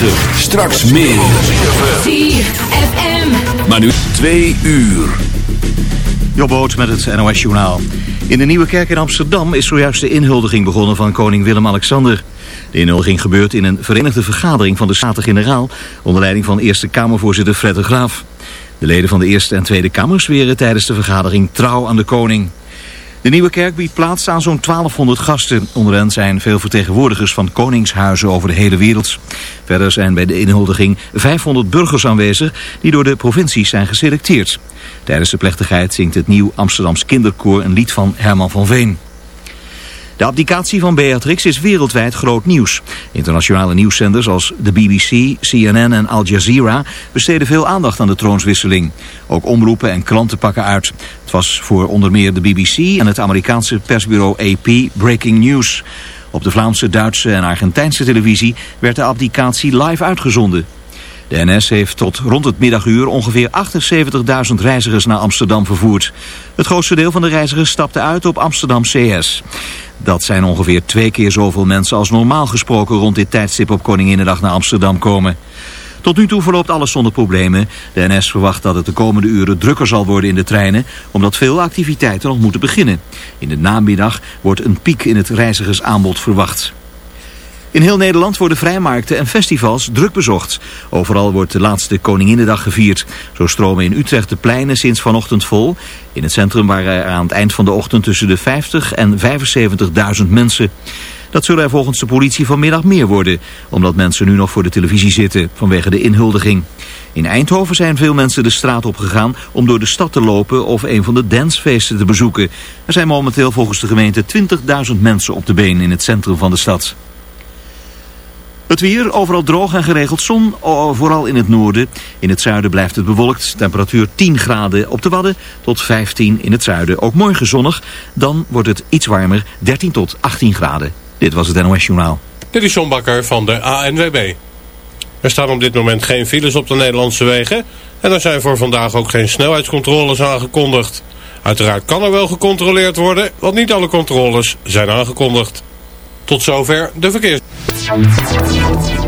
9. Straks meer. 4FM. Maar nu 2 uur. Jobboot met het NOS Journaal. In de Nieuwe Kerk in Amsterdam is zojuist de inhuldiging begonnen van koning Willem-Alexander. De inhuldiging gebeurt in een verenigde vergadering van de Staten-Generaal... onder leiding van Eerste Kamervoorzitter Fred de Graaf. De leden van de Eerste en Tweede Kamer zweren tijdens de vergadering trouw aan de koning. De Nieuwe Kerk biedt plaats aan zo'n 1200 gasten. Onder hen zijn veel vertegenwoordigers van koningshuizen over de hele wereld. Verder zijn bij de inhuldiging 500 burgers aanwezig die door de provincies zijn geselecteerd. Tijdens de plechtigheid zingt het Nieuw Amsterdams Kinderkoor een lied van Herman van Veen. De abdicatie van Beatrix is wereldwijd groot nieuws. Internationale nieuwszenders als de BBC, CNN en Al Jazeera besteden veel aandacht aan de troonswisseling. Ook omroepen en kranten pakken uit. Het was voor onder meer de BBC en het Amerikaanse persbureau AP breaking news. Op de Vlaamse, Duitse en Argentijnse televisie werd de abdicatie live uitgezonden. De NS heeft tot rond het middaguur ongeveer 78.000 reizigers naar Amsterdam vervoerd. Het grootste deel van de reizigers stapte uit op Amsterdam CS. Dat zijn ongeveer twee keer zoveel mensen als normaal gesproken rond dit tijdstip op Koninginnedag naar Amsterdam komen. Tot nu toe verloopt alles zonder problemen. De NS verwacht dat het de komende uren drukker zal worden in de treinen, omdat veel activiteiten nog moeten beginnen. In de namiddag wordt een piek in het reizigersaanbod verwacht. In heel Nederland worden vrijmarkten en festivals druk bezocht. Overal wordt de laatste Koninginnedag gevierd. Zo stromen in Utrecht de pleinen sinds vanochtend vol. In het centrum waren er aan het eind van de ochtend tussen de 50 en 75.000 mensen. Dat zullen er volgens de politie vanmiddag meer worden, omdat mensen nu nog voor de televisie zitten vanwege de inhuldiging. In Eindhoven zijn veel mensen de straat opgegaan om door de stad te lopen of een van de dancefeesten te bezoeken. Er zijn momenteel volgens de gemeente 20.000 mensen op de been in het centrum van de stad. Het weer, overal droog en geregeld zon, vooral in het noorden. In het zuiden blijft het bewolkt. Temperatuur 10 graden op de Wadden tot 15 in het zuiden. Ook morgen zonnig, dan wordt het iets warmer, 13 tot 18 graden. Dit was het NOS Journaal. Dit is John Bakker van de ANWB. Er staan op dit moment geen files op de Nederlandse wegen... en er zijn voor vandaag ook geen snelheidscontroles aangekondigd. Uiteraard kan er wel gecontroleerd worden, want niet alle controles zijn aangekondigd. Tot zover de verkeers. Thank you.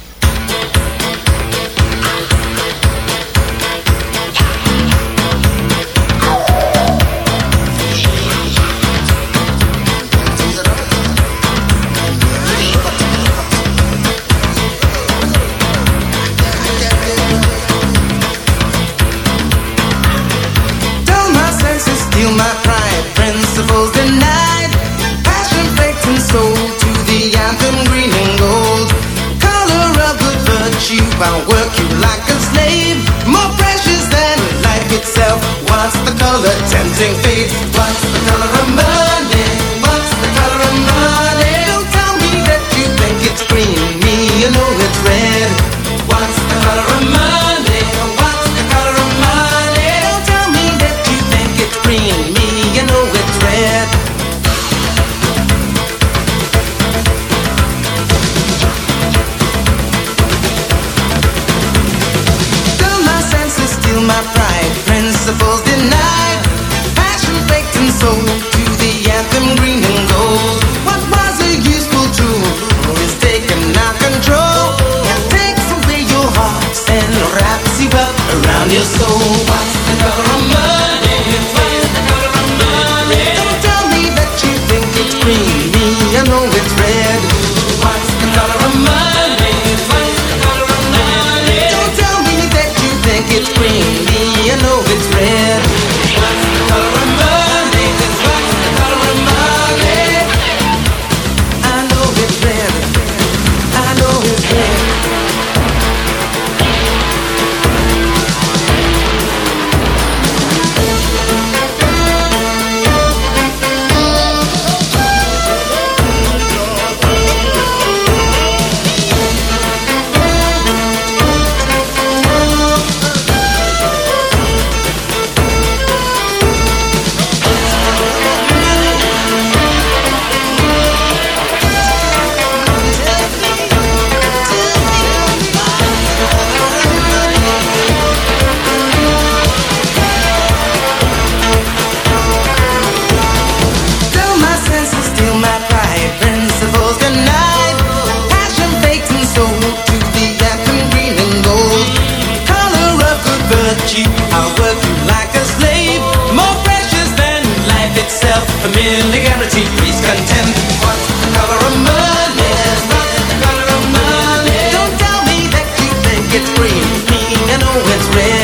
it's written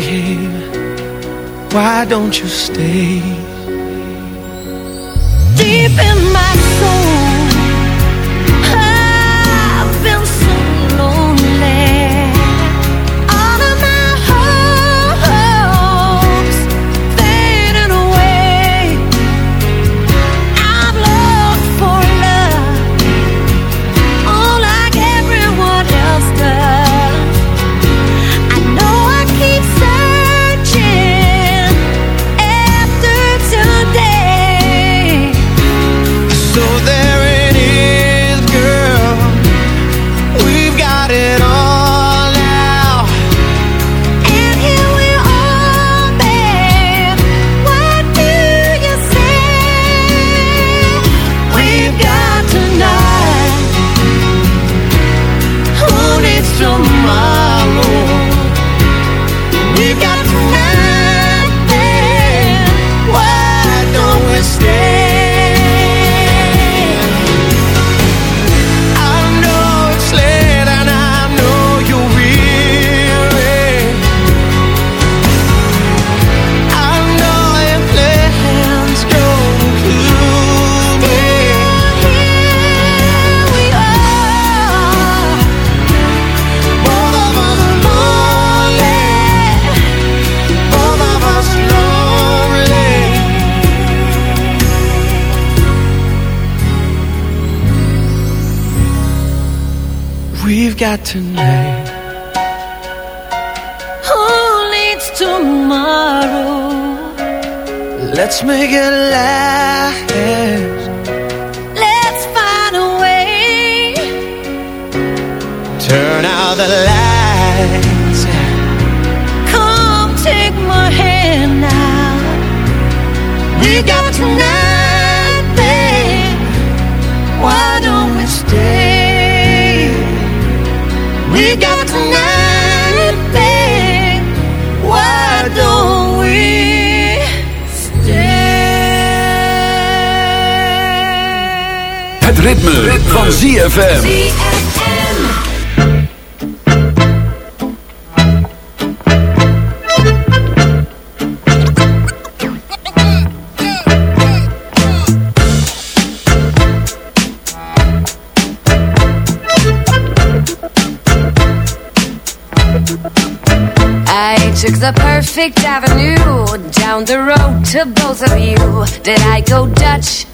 babe, why don't you stay? Deep in my tonight. Who needs tomorrow? Let's make it Het ritme, van ZFM. I took the perfect avenue down the road to both of you. Did I go Dutch?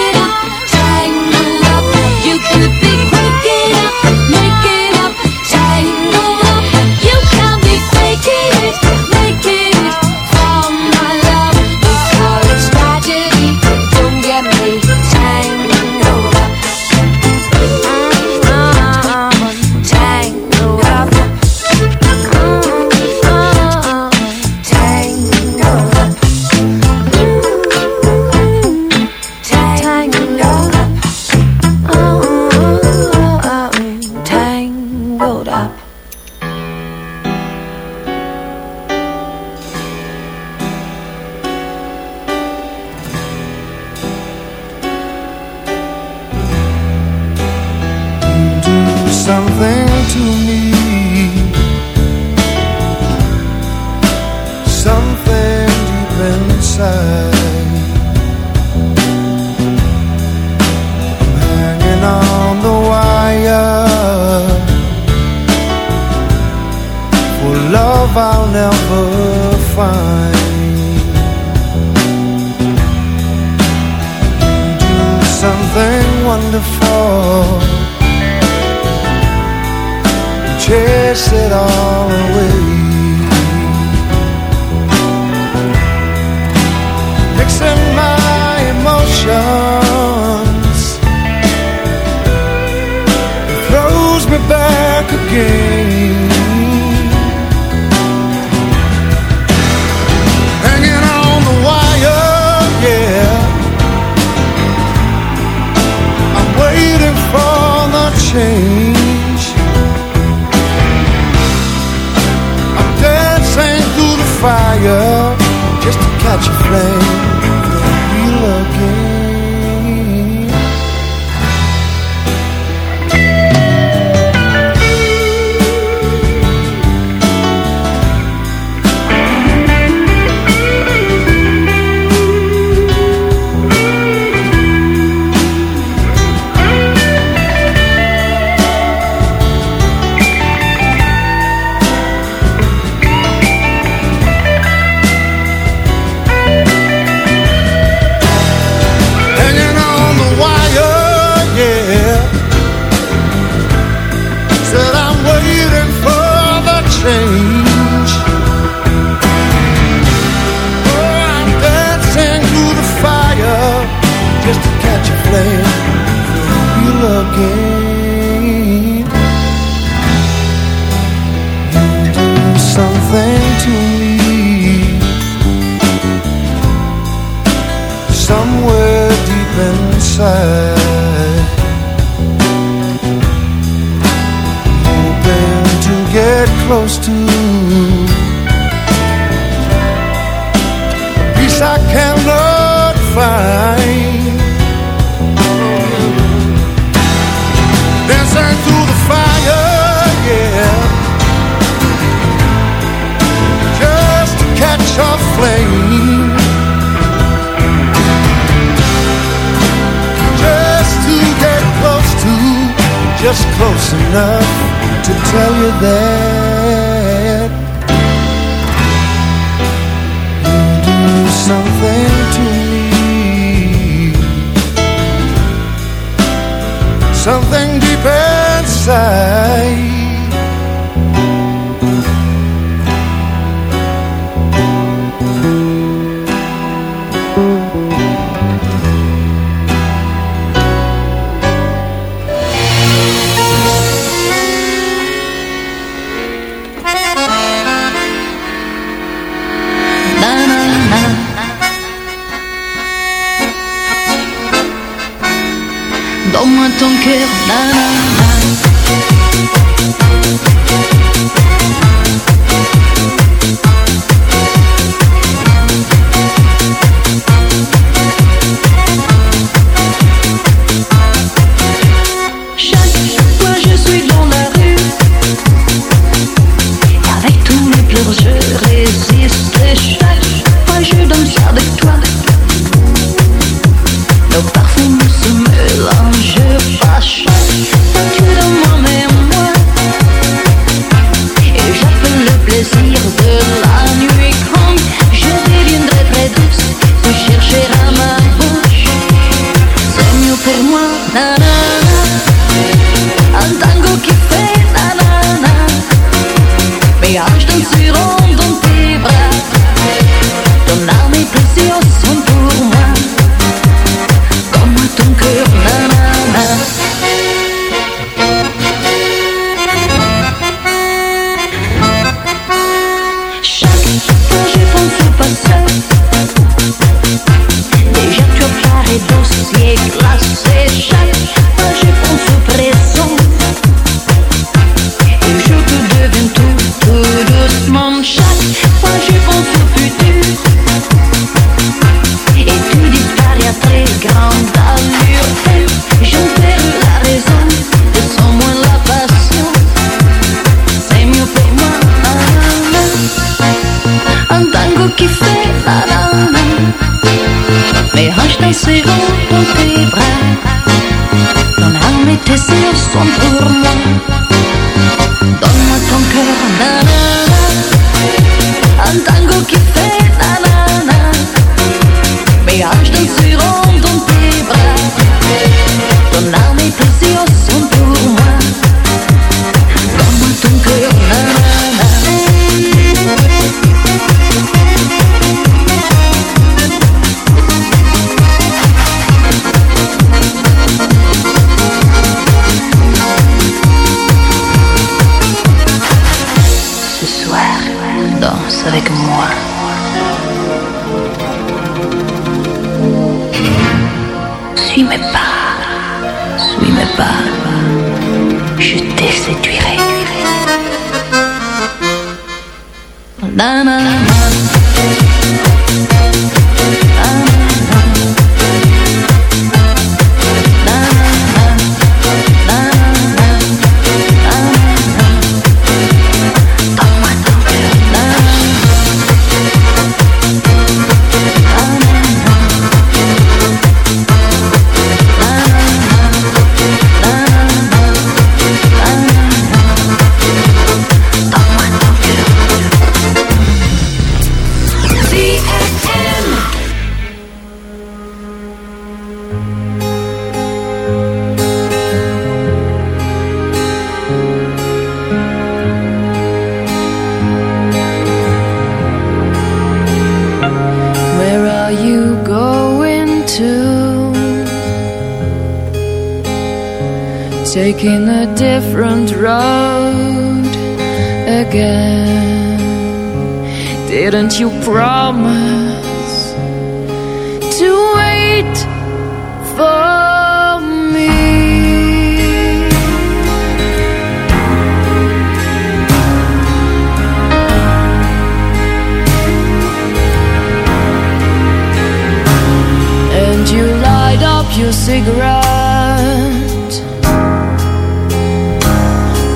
something to me. It all catch a flame. Close to we don't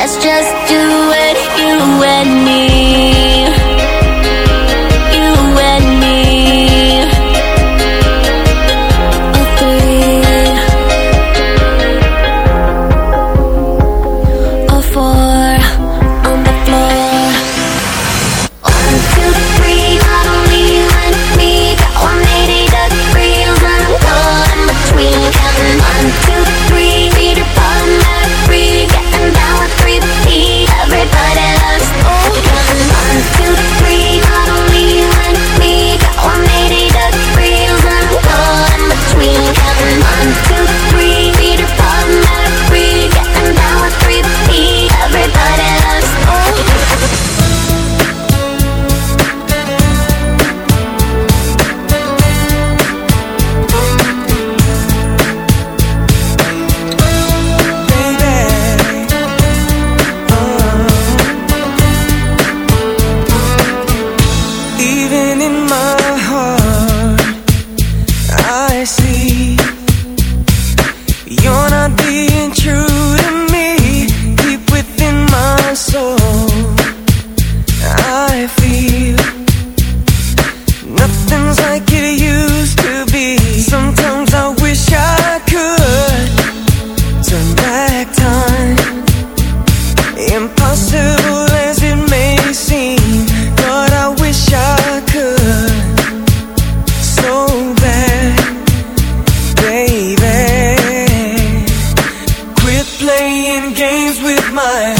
Let's just do it, you and me. My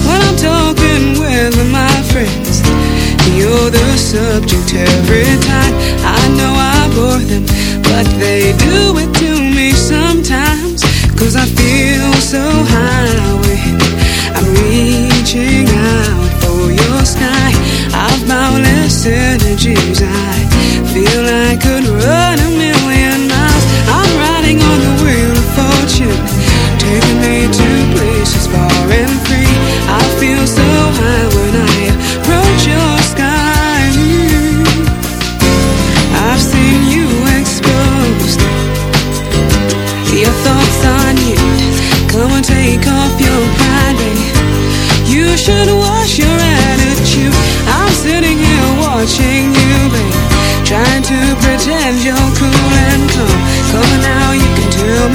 subject every time. I know I bore them, but they do it to me sometimes. Cause I feel so high I'm reaching out for your sky. I've boundless energies. I feel I could run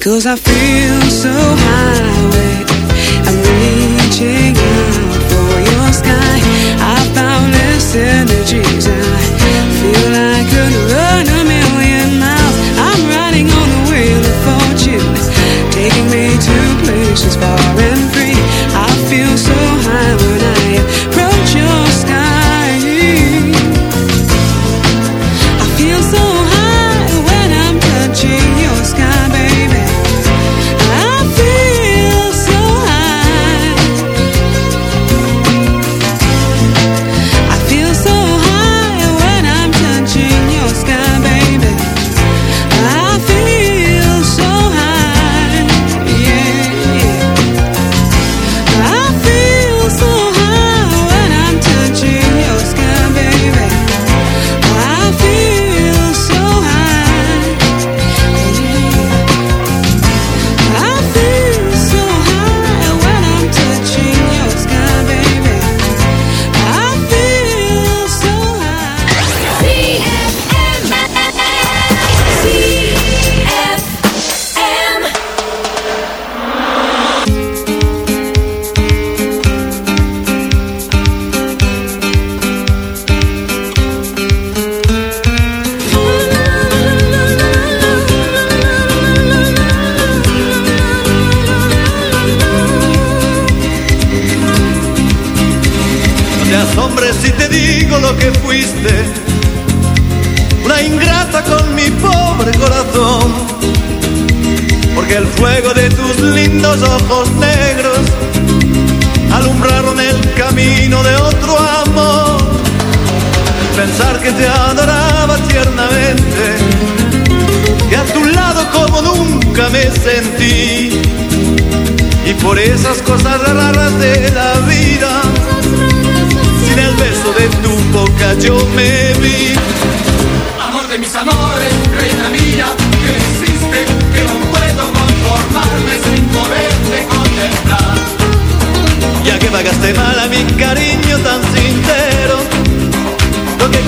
Cause I feel so high, I'm reaching out for your sky. I found less energies, I feel I could run a million miles. I'm riding on the wheel of fortune, taking me to places far and free.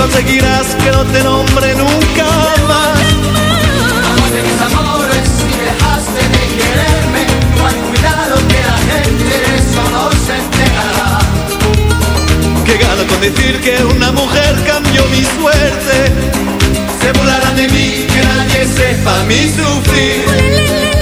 Conseguirás que no te nombre nunca más. Amor de mis amores, si dejaste de quererme, hay cuidado que la gente de eso no se enterará. Que gano con decir que una mujer cambió mi suerte. Se burlarán de mí, que nadie sepa mi sufrir.